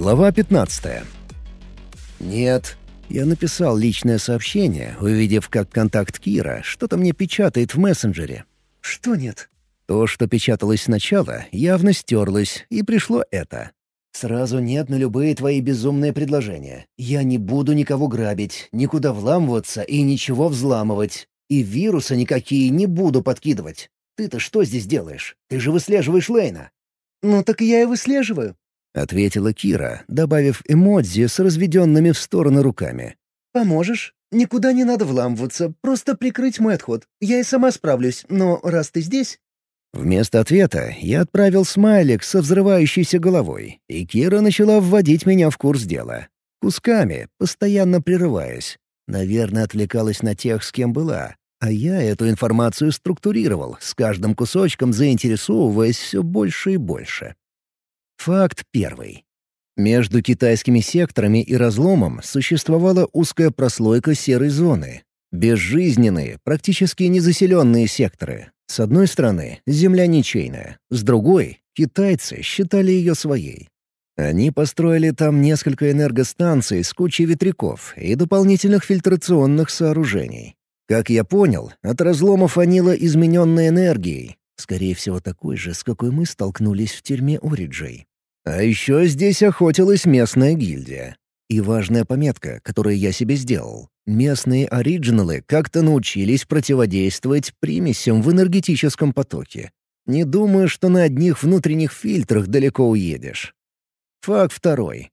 Глава 15. «Нет». Я написал личное сообщение, увидев, как контакт Кира что-то мне печатает в мессенджере. «Что нет?» То, что печаталось сначала, явно стерлось, и пришло это. «Сразу нет на любые твои безумные предложения. Я не буду никого грабить, никуда вламываться и ничего взламывать. И вирусы никакие не буду подкидывать. Ты-то что здесь делаешь? Ты же выслеживаешь Лейна». «Ну так я и выслеживаю», — ответила Кира, добавив эмодзи с разведенными в стороны руками. «Поможешь? Никуда не надо вламываться, просто прикрыть мой отход. Я и сама справлюсь, но раз ты здесь...» Вместо ответа я отправил смайлик со взрывающейся головой, и Кира начала вводить меня в курс дела. Кусками, постоянно прерываясь. Наверное, отвлекалась на тех, с кем была. А я эту информацию структурировал, с каждым кусочком заинтересовываясь все больше и больше. Факт первый. Между китайскими секторами и разломом существовала узкая прослойка серой зоны. Безжизненные, практически незаселенные секторы. С одной стороны, земля ничейная, с другой — китайцы считали ее своей. Они построили там несколько энергостанций с кучей ветряков и дополнительных фильтрационных сооружений. Как я понял, от разлома фанило измененной энергией, скорее всего такой же, с какой мы столкнулись в тюрьме Ориджей. А еще здесь охотилась местная гильдия. И важная пометка, которую я себе сделал. Местные оригиналы как-то научились противодействовать примесям в энергетическом потоке. Не думаю, что на одних внутренних фильтрах далеко уедешь. Факт второй.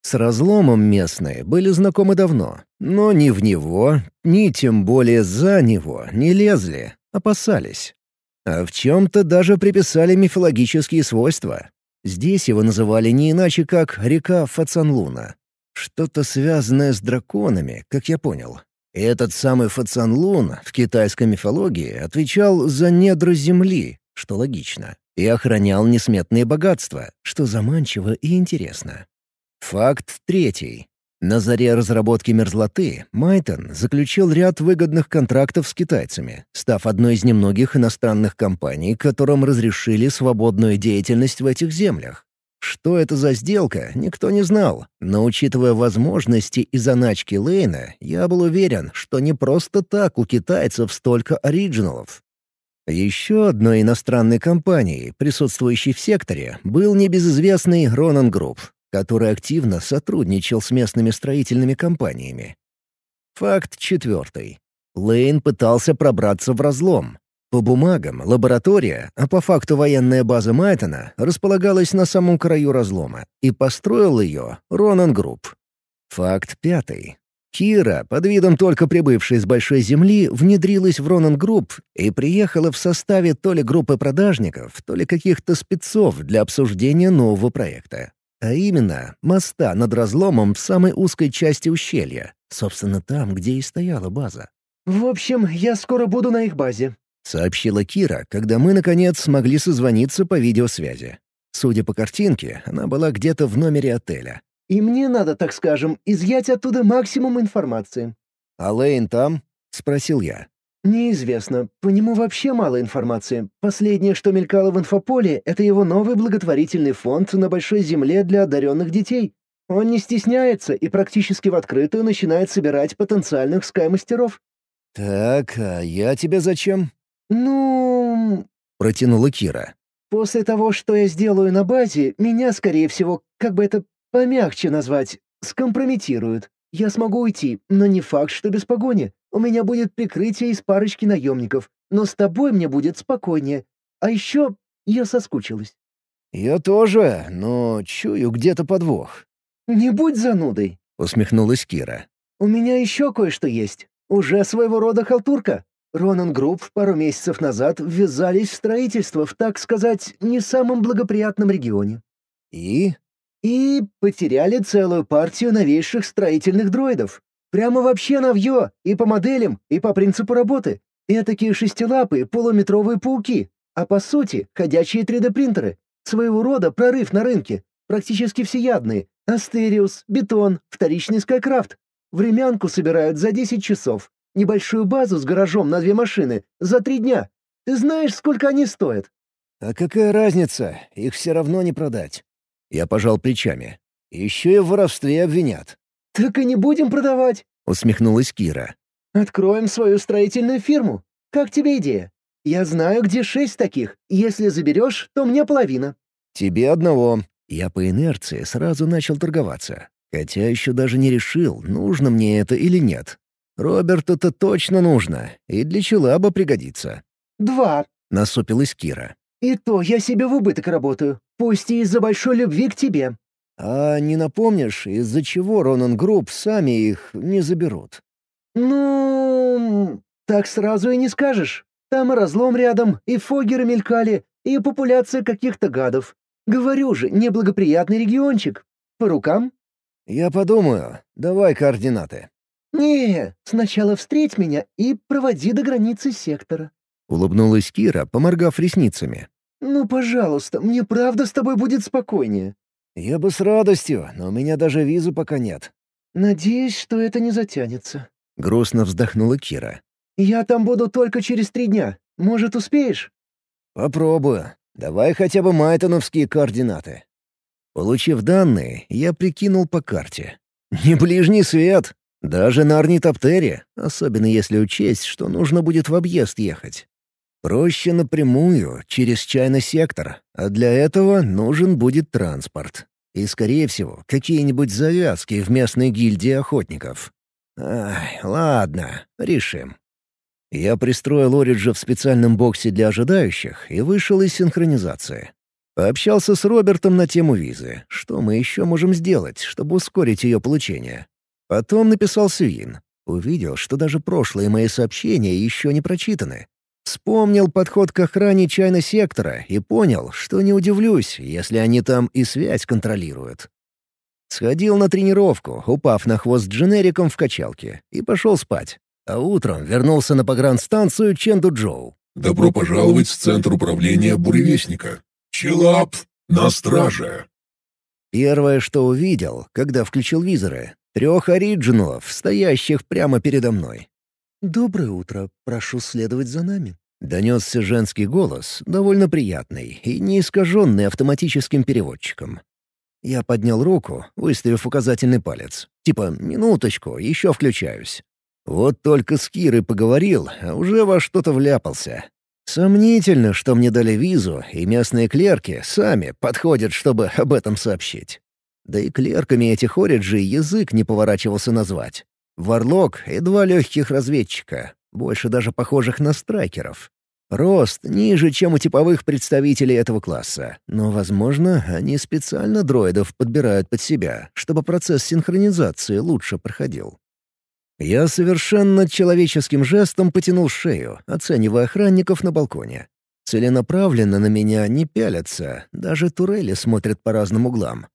С разломом местные были знакомы давно, но ни в него, ни тем более за него не лезли, опасались. А в чем-то даже приписали мифологические свойства. Здесь его называли не иначе, как река Фацанлуна. Что-то связанное с драконами, как я понял. И этот самый Фацанлун в китайской мифологии отвечал за недра земли, что логично, и охранял несметные богатства, что заманчиво и интересно. Факт третий. На заре разработки мерзлоты Майтон заключил ряд выгодных контрактов с китайцами, став одной из немногих иностранных компаний, которым разрешили свободную деятельность в этих землях. Что это за сделка, никто не знал, но учитывая возможности и заначки Лейна, я был уверен, что не просто так у китайцев столько оригиналов. Еще одной иностранной компанией, присутствующей в секторе, был небезызвестный Ронан Групп, который активно сотрудничал с местными строительными компаниями. Факт четвертый. Лейн пытался пробраться в разлом. По бумагам — лаборатория, а по факту военная база Майтона располагалась на самом краю разлома, и построил ее Ронан Групп. Факт пятый. Кира, под видом только прибывшей с Большой Земли, внедрилась в Ронан Групп и приехала в составе то ли группы продажников, то ли каких-то спецов для обсуждения нового проекта. А именно, моста над разломом в самой узкой части ущелья, собственно, там, где и стояла база. «В общем, я скоро буду на их базе», — сообщила Кира, когда мы, наконец, смогли созвониться по видеосвязи. Судя по картинке, она была где-то в номере отеля. «И мне надо, так скажем, изъять оттуда максимум информации». «А Лейн там?» — спросил я. «Неизвестно. По нему вообще мало информации. Последнее, что мелькало в инфополе, это его новый благотворительный фонд на Большой Земле для одаренных детей. Он не стесняется и практически в открытую начинает собирать потенциальных скай-мастеров». «Так, а я тебе зачем?» «Ну...» — протянула Кира. «После того, что я сделаю на базе, меня, скорее всего, как бы это помягче назвать, скомпрометируют. Я смогу уйти, но не факт, что без погони. У меня будет прикрытие из парочки наемников, но с тобой мне будет спокойнее. А еще я соскучилась». «Я тоже, но чую где-то подвох». «Не будь занудой», — усмехнулась Кира. «У меня еще кое-что есть. Уже своего рода халтурка. Ронан Групп пару месяцев назад ввязались в строительство в, так сказать, не самом благоприятном регионе». «И?» И потеряли целую партию новейших строительных дроидов. Прямо вообще новье, и по моделям, и по принципу работы. Этакие шестилапые полуметровые пауки, а по сути ходячие 3D-принтеры. Своего рода прорыв на рынке. Практически всеядные. Астериус, бетон, вторичный Скайкрафт. Времянку собирают за 10 часов. Небольшую базу с гаражом на две машины за три дня. Ты знаешь, сколько они стоят? А какая разница? Их все равно не продать. Я пожал плечами. Еще и в воровстве обвинят». «Так и не будем продавать», — усмехнулась Кира. «Откроем свою строительную фирму. Как тебе идея? Я знаю, где шесть таких. Если заберешь, то мне половина». «Тебе одного». Я по инерции сразу начал торговаться. Хотя еще даже не решил, нужно мне это или нет. Роберту это точно нужно, и для челаба пригодится. «Два», — насупилась Кира. «И то я себе в убыток работаю, пусть и из-за большой любви к тебе». «А не напомнишь, из-за чего Ронан Групп сами их не заберут?» «Ну...» «Так сразу и не скажешь. Там и разлом рядом, и фогеры мелькали, и популяция каких-то гадов. Говорю же, неблагоприятный региончик. По рукам?» «Я подумаю. Давай координаты». «Не, сначала встреть меня и проводи до границы сектора». Улыбнулась Кира, поморгав ресницами. «Ну, пожалуйста, мне правда с тобой будет спокойнее». «Я бы с радостью, но у меня даже визы пока нет». «Надеюсь, что это не затянется». Грустно вздохнула Кира. «Я там буду только через три дня. Может, успеешь?» «Попробую. Давай хотя бы майтоновские координаты». Получив данные, я прикинул по карте. Не ближний свет. Даже на орнитоптере, особенно если учесть, что нужно будет в объезд ехать. Проще напрямую, через чайный сектор, а для этого нужен будет транспорт. И, скорее всего, какие-нибудь завязки в местной гильдии охотников. Ай, ладно, решим. Я пристроил Ориджа в специальном боксе для ожидающих и вышел из синхронизации. Пообщался с Робертом на тему визы. Что мы еще можем сделать, чтобы ускорить ее получение? Потом написал Сюин. Увидел, что даже прошлые мои сообщения еще не прочитаны. Вспомнил подход к охране чайного сектора и понял, что не удивлюсь, если они там и связь контролируют. Сходил на тренировку, упав на хвост дженериком в качалке, и пошел спать. А утром вернулся на погранстанцию Ченду-Джоу. «Добро пожаловать в Центр управления Буревестника. Челап на страже!» Первое, что увидел, когда включил визоры, Трех оригиналов, стоящих прямо передо мной. «Доброе утро. Прошу следовать за нами». Донесся женский голос, довольно приятный и не искаженный автоматическим переводчиком. Я поднял руку, выставив указательный палец. Типа «минуточку, еще включаюсь». Вот только с Кирой поговорил, а уже во что-то вляпался. Сомнительно, что мне дали визу, и местные клерки сами подходят, чтобы об этом сообщить. Да и клерками этих ориджей язык не поворачивался назвать. Варлок и два легких разведчика, больше даже похожих на страйкеров. Рост ниже, чем у типовых представителей этого класса, но, возможно, они специально дроидов подбирают под себя, чтобы процесс синхронизации лучше проходил. Я совершенно человеческим жестом потянул шею, оценивая охранников на балконе. Целенаправленно на меня не пялятся, даже турели смотрят по разным углам.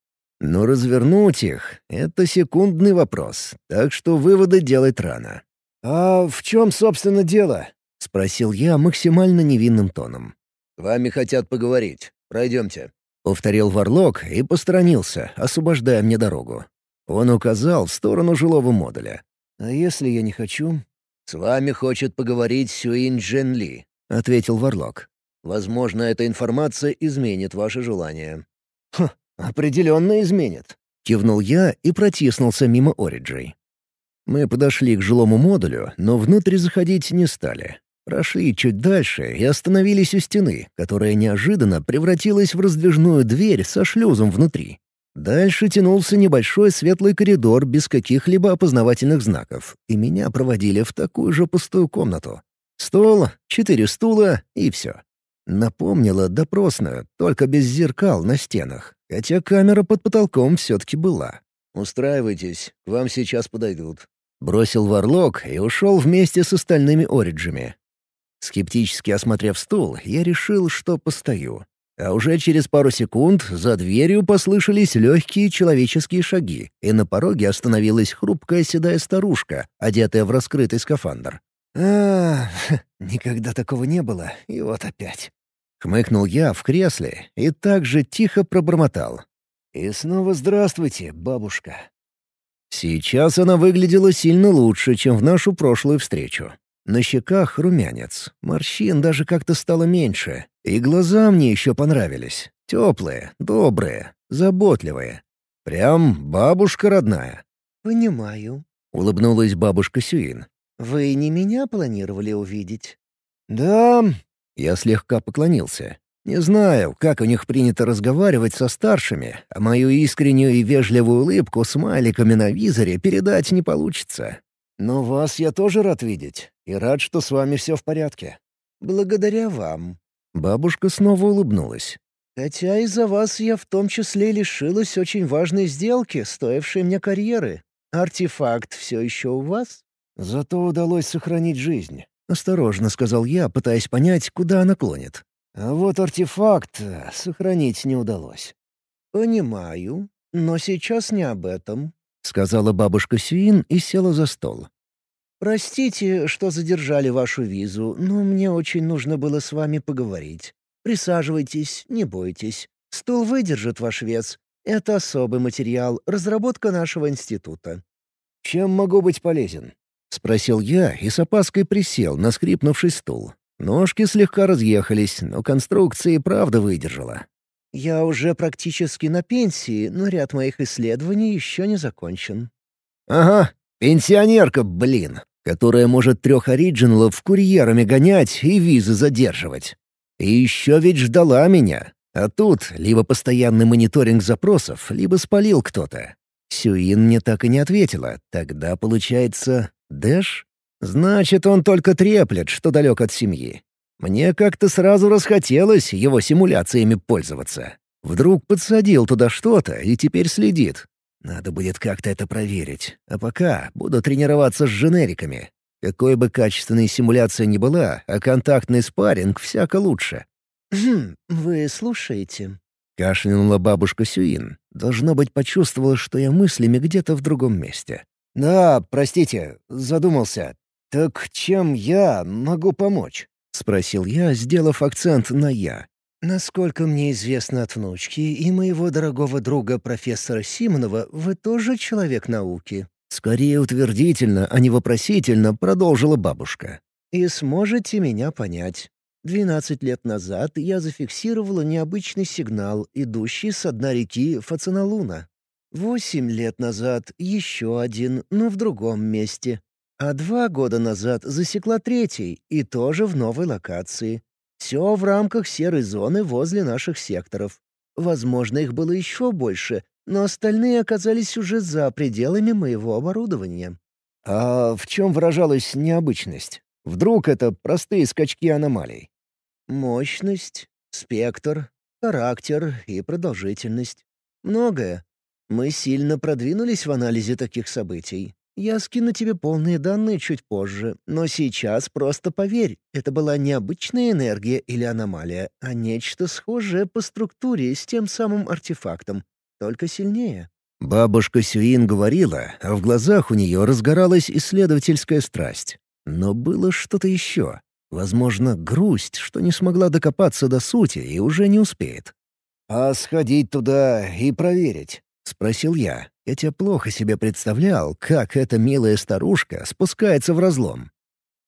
Но развернуть их — это секундный вопрос, так что выводы делать рано. «А в чем, собственно, дело?» — спросил я максимально невинным тоном. «С вами хотят поговорить. Пройдемте», — повторил Варлок и посторонился, освобождая мне дорогу. Он указал в сторону жилого модуля. «А если я не хочу?» «С вами хочет поговорить Сюин Джен Ли», — ответил Варлок. «Возможно, эта информация изменит ваше желание». «Хм, «Определенно изменит», — кивнул я и протиснулся мимо Ориджей. Мы подошли к жилому модулю, но внутрь заходить не стали. Прошли чуть дальше и остановились у стены, которая неожиданно превратилась в раздвижную дверь со шлюзом внутри. Дальше тянулся небольшой светлый коридор без каких-либо опознавательных знаков, и меня проводили в такую же пустую комнату. Стол, четыре стула и все. Напомнила допросную, только без зеркал на стенах, хотя камера под потолком все-таки была. «Устраивайтесь, к вам сейчас подойдут». Бросил варлок и ушел вместе с остальными ориджами. Скептически осмотрев стул, я решил, что постою. А уже через пару секунд за дверью послышались легкие человеческие шаги, и на пороге остановилась хрупкая седая старушка, одетая в раскрытый скафандр. А, никогда такого не было, и вот опять. Хмыкнул я в кресле и также тихо пробормотал. «И снова здравствуйте, бабушка». Сейчас она выглядела сильно лучше, чем в нашу прошлую встречу. На щеках румянец, морщин даже как-то стало меньше, и глаза мне еще понравились. Теплые, добрые, заботливые. Прям бабушка родная. «Понимаю», — улыбнулась бабушка Сюин. «Вы не меня планировали увидеть?» «Да...» — я слегка поклонился. Не знаю, как у них принято разговаривать со старшими, а мою искреннюю и вежливую улыбку с маликами на визоре передать не получится. Но вас я тоже рад видеть, и рад, что с вами все в порядке. «Благодаря вам». Бабушка снова улыбнулась. «Хотя из-за вас я в том числе лишилась очень важной сделки, стоившей мне карьеры. Артефакт все еще у вас?» «Зато удалось сохранить жизнь», — осторожно сказал я, пытаясь понять, куда она клонит. А вот артефакт э, сохранить не удалось. «Понимаю, но сейчас не об этом», — сказала бабушка Сюин и села за стол. «Простите, что задержали вашу визу, но мне очень нужно было с вами поговорить. Присаживайтесь, не бойтесь. Стул выдержит ваш вес. Это особый материал, разработка нашего института». «Чем могу быть полезен?» — спросил я и с опаской присел на скрипнувший стул. Ножки слегка разъехались, но конструкция и правда выдержала. «Я уже практически на пенсии, но ряд моих исследований еще не закончен». «Ага, пенсионерка, блин, которая может трех оригиналов курьерами гонять и визы задерживать. И еще ведь ждала меня. А тут либо постоянный мониторинг запросов, либо спалил кто-то. Сюин мне так и не ответила. Тогда, получается, Дэш? Значит, он только треплет, что далек от семьи. Мне как-то сразу расхотелось его симуляциями пользоваться. Вдруг подсадил туда что-то и теперь следит. Надо будет как-то это проверить. А пока буду тренироваться с женериками. Какой бы качественной симуляция ни была, а контактный спарринг всяко лучше. «Хм, вы слушаете?» — кашлянула бабушка Сюин. Должно быть, почувствовала, что я мыслями где-то в другом месте. «Да, простите, задумался. «Так чем я могу помочь?» — спросил я, сделав акцент на «я». «Насколько мне известно от внучки и моего дорогого друга профессора Симонова, вы тоже человек науки?» Скорее утвердительно, а не вопросительно продолжила бабушка. «И сможете меня понять. Двенадцать лет назад я зафиксировала необычный сигнал, идущий с дна реки Фациналуна. Восемь лет назад еще один, но в другом месте. А два года назад засекла третий, и тоже в новой локации. Все в рамках серой зоны возле наших секторов. Возможно, их было еще больше, но остальные оказались уже за пределами моего оборудования. А в чем выражалась необычность? Вдруг это простые скачки аномалий? Мощность, спектр, характер и продолжительность. Многое. Мы сильно продвинулись в анализе таких событий. Я скину тебе полные данные чуть позже, но сейчас просто поверь, это была не обычная энергия или аномалия, а нечто схожее по структуре с тем самым артефактом, только сильнее. Бабушка Сюин говорила, а в глазах у нее разгоралась исследовательская страсть. Но было что-то еще. Возможно, грусть, что не смогла докопаться до сути и уже не успеет. «А сходить туда и проверить?» — спросил я, хотя плохо себе представлял, как эта милая старушка спускается в разлом.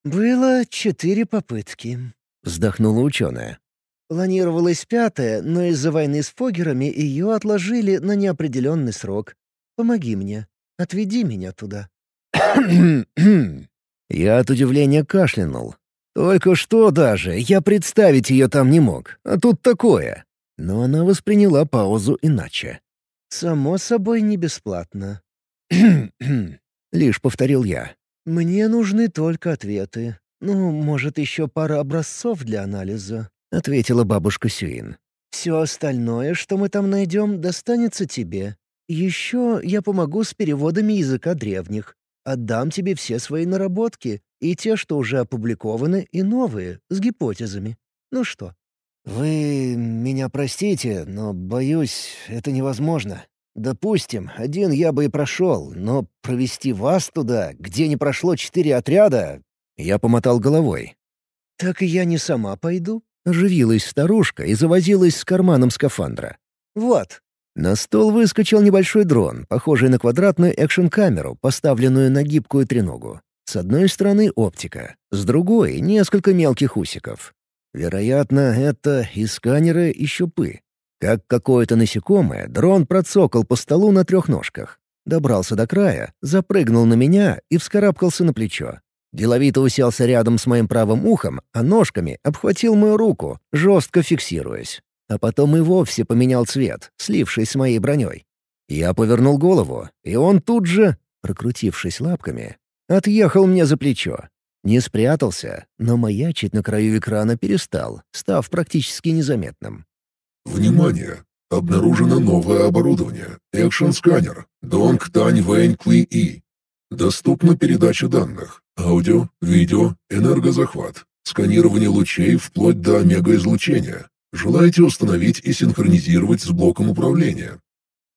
«Было четыре попытки», — вздохнула ученая. «Планировалась пятая, но из-за войны с Фогерами ее отложили на неопределенный срок. Помоги мне. Отведи меня туда». Я от удивления кашлянул. Только что даже я представить ее там не мог, а тут такое. Но она восприняла паузу иначе. «Само собой, не бесплатно». Лишь повторил я. «Мне нужны только ответы. Ну, может, еще пара образцов для анализа», — ответила бабушка Сюин. «Все остальное, что мы там найдем, достанется тебе. Еще я помогу с переводами языка древних. Отдам тебе все свои наработки, и те, что уже опубликованы, и новые, с гипотезами. Ну что, «Вы меня простите, но, боюсь, это невозможно. Допустим, один я бы и прошел, но провести вас туда, где не прошло четыре отряда...» Я помотал головой. «Так и я не сама пойду?» Оживилась старушка и завозилась с карманом скафандра. «Вот». На стол выскочил небольшой дрон, похожий на квадратную экшн-камеру, поставленную на гибкую треногу. С одной стороны оптика, с другой — несколько мелких усиков. Вероятно, это и сканеры, и щупы. Как какое-то насекомое, дрон процокал по столу на трех ножках. Добрался до края, запрыгнул на меня и вскарабкался на плечо. Деловито уселся рядом с моим правым ухом, а ножками обхватил мою руку, жестко фиксируясь. А потом и вовсе поменял цвет, слившись с моей броней. Я повернул голову, и он тут же, прокрутившись лапками, отъехал мне за плечо. Не спрятался, но маячить на краю экрана перестал, став практически незаметным. Внимание! Обнаружено новое оборудование. Экшн-сканер. Донг Тань Вэнь Кли И. Доступна передача данных. Аудио, видео, энергозахват. Сканирование лучей вплоть до омега-излучения. Желаете установить и синхронизировать с блоком управления?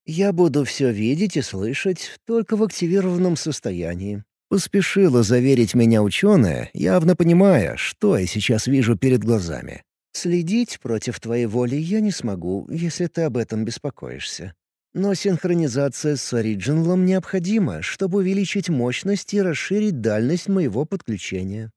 «Я буду все видеть и слышать, только в активированном состоянии», Поспешила заверить меня ученая, явно понимая, что я сейчас вижу перед глазами. «Следить против твоей воли я не смогу, если ты об этом беспокоишься. Но синхронизация с оригиналом необходима, чтобы увеличить мощность и расширить дальность моего подключения».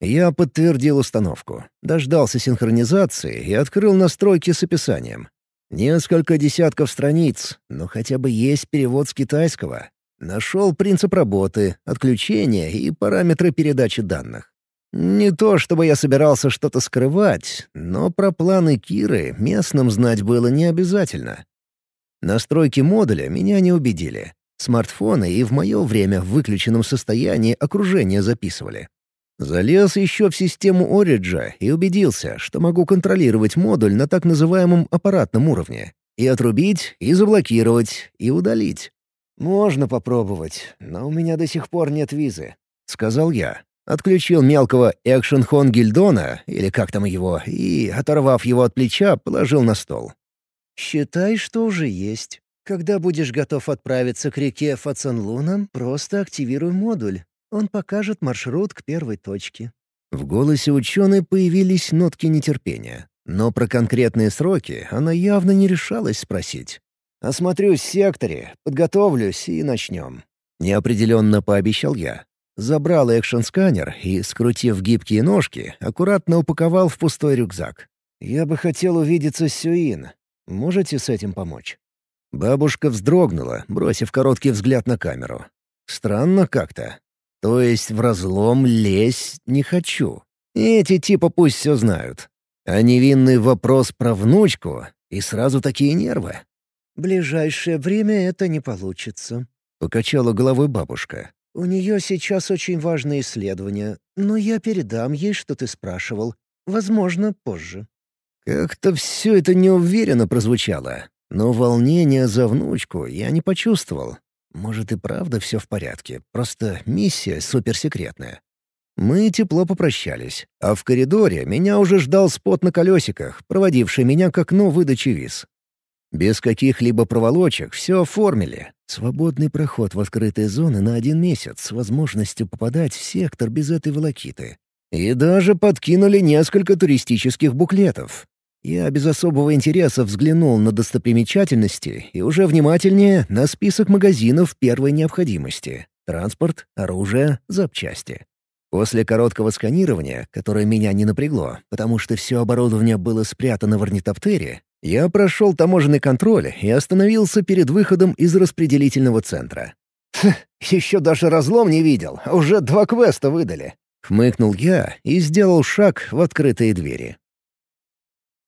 Я подтвердил установку, дождался синхронизации и открыл настройки с описанием. Несколько десятков страниц, но хотя бы есть перевод с китайского. Нашел принцип работы, отключения и параметры передачи данных. Не то чтобы я собирался что-то скрывать, но про планы Киры местным знать было не обязательно. Настройки модуля меня не убедили. Смартфоны и в мое время в выключенном состоянии окружение записывали. Залез еще в систему Ориджа и убедился, что могу контролировать модуль на так называемом аппаратном уровне. И отрубить, и заблокировать, и удалить. «Можно попробовать, но у меня до сих пор нет визы», — сказал я. Отключил мелкого экшен-хон Гильдона, или как там его, и, оторвав его от плеча, положил на стол. «Считай, что уже есть. Когда будешь готов отправиться к реке Фацанлуна, просто активируй модуль. Он покажет маршрут к первой точке». В голосе ученой появились нотки нетерпения. Но про конкретные сроки она явно не решалась спросить. Осмотрюсь в секторе, подготовлюсь и начнем». Неопределенно пообещал я. Забрал экшн-сканер и, скрутив гибкие ножки, аккуратно упаковал в пустой рюкзак. «Я бы хотел увидеться с Сюин. Можете с этим помочь?» Бабушка вздрогнула, бросив короткий взгляд на камеру. «Странно как-то. То есть в разлом лезть не хочу. Эти типа пусть все знают. А невинный вопрос про внучку и сразу такие нервы. «Ближайшее время это не получится», — покачала головой бабушка. «У нее сейчас очень важное исследование, но я передам ей, что ты спрашивал. Возможно, позже». Как-то все это неуверенно прозвучало, но волнения за внучку я не почувствовал. Может и правда все в порядке, просто миссия суперсекретная. Мы тепло попрощались, а в коридоре меня уже ждал спот на колесиках, проводивший меня к окну выдачи виз. Без каких-либо проволочек все оформили. Свободный проход в открытые зоны на один месяц с возможностью попадать в сектор без этой волокиты. И даже подкинули несколько туристических буклетов. Я без особого интереса взглянул на достопримечательности и уже внимательнее на список магазинов первой необходимости — транспорт, оружие, запчасти. После короткого сканирования, которое меня не напрягло, потому что все оборудование было спрятано в орнитоптере, я прошел таможенный контроль и остановился перед выходом из распределительного центра. «Еще даже разлом не видел, уже два квеста выдали», — хмыкнул я и сделал шаг в открытые двери.